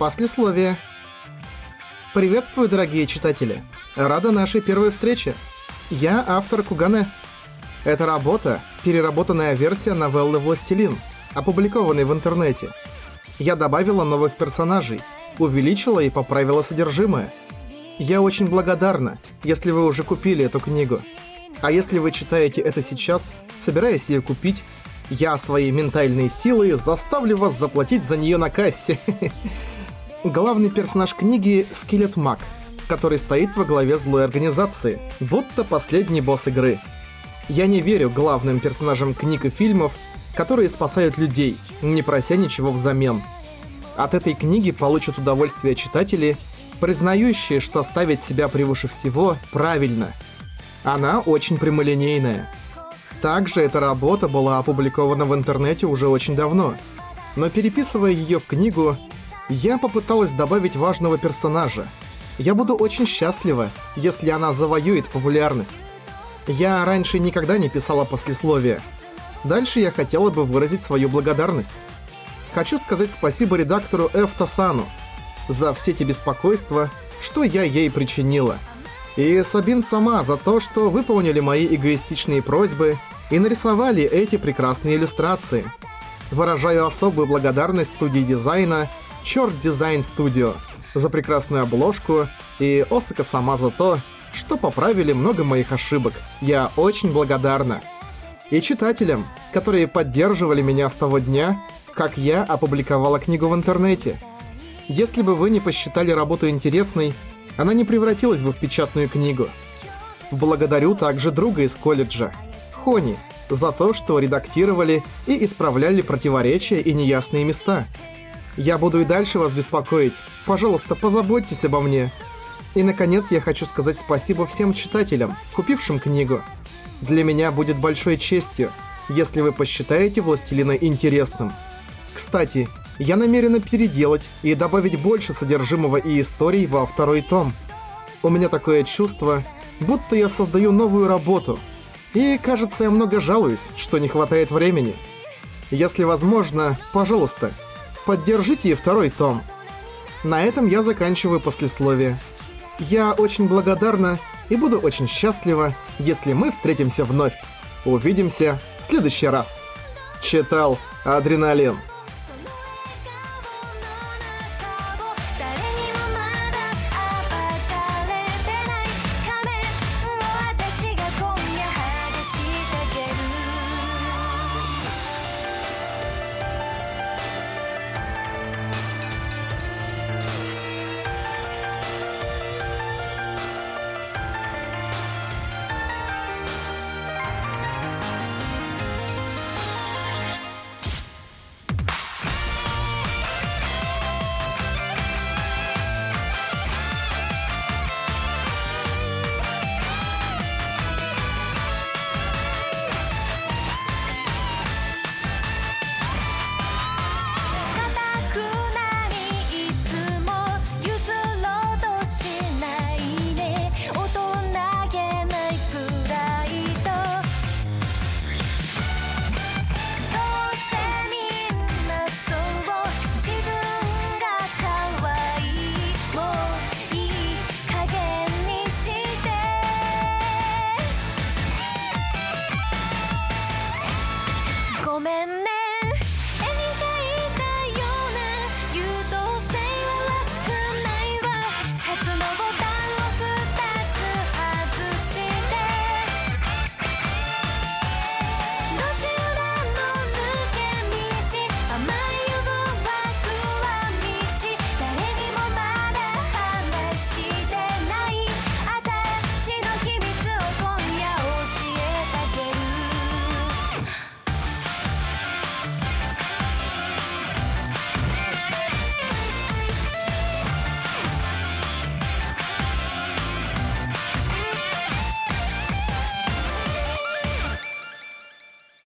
Послесловие. Приветствую, дорогие читатели. Рада нашей первой встрече. Я автор Кугане. Эта работа – переработанная версия новеллы «Властелин», опубликованной в интернете. Я добавила новых персонажей, увеличила и поправила содержимое. Я очень благодарна, если вы уже купили эту книгу. А если вы читаете это сейчас, собираясь ее купить, я своей ментальной силой заставлю вас заплатить за нее на кассе. Главный персонаж книги — Скелет Мак, который стоит во главе злой организации, будто последний босс игры. Я не верю главным персонажам книг и фильмов, которые спасают людей, не прося ничего взамен. От этой книги получат удовольствие читатели, признающие, что ставить себя превыше всего правильно. Она очень прямолинейная. Также эта работа была опубликована в интернете уже очень давно. Но переписывая ее в книгу, я попыталась добавить важного персонажа. Я буду очень счастлива, если она завоюет популярность. Я раньше никогда не писала послесловия. Дальше я хотела бы выразить свою благодарность. Хочу сказать спасибо редактору Эфтасану за все те беспокойства, что я ей причинила. И Сабин сама за то, что выполнили мои эгоистичные просьбы и нарисовали эти прекрасные иллюстрации. Выражаю особую благодарность студии дизайна Чёрт Дизайн Студио за прекрасную обложку и Осака сама за то, что поправили много моих ошибок. Я очень благодарна. И читателям, которые поддерживали меня с того дня, как я опубликовала книгу в интернете. Если бы вы не посчитали работу интересной, она не превратилась бы в печатную книгу. Благодарю также друга из колледжа, Хони, за то, что редактировали и исправляли противоречия и неясные места. Я буду и дальше вас беспокоить. Пожалуйста, позаботьтесь обо мне. И, наконец, я хочу сказать спасибо всем читателям, купившим книгу. Для меня будет большой честью, если вы посчитаете «Властелина» интересным. Кстати, я намерена переделать и добавить больше содержимого и историй во второй том. У меня такое чувство, будто я создаю новую работу. И, кажется, я много жалуюсь, что не хватает времени. Если возможно, пожалуйста, поддержите второй том. На этом я заканчиваю послесловие. Я очень благодарна и буду очень счастлива, если мы встретимся вновь. Увидимся в следующий раз. Читал Адреналин.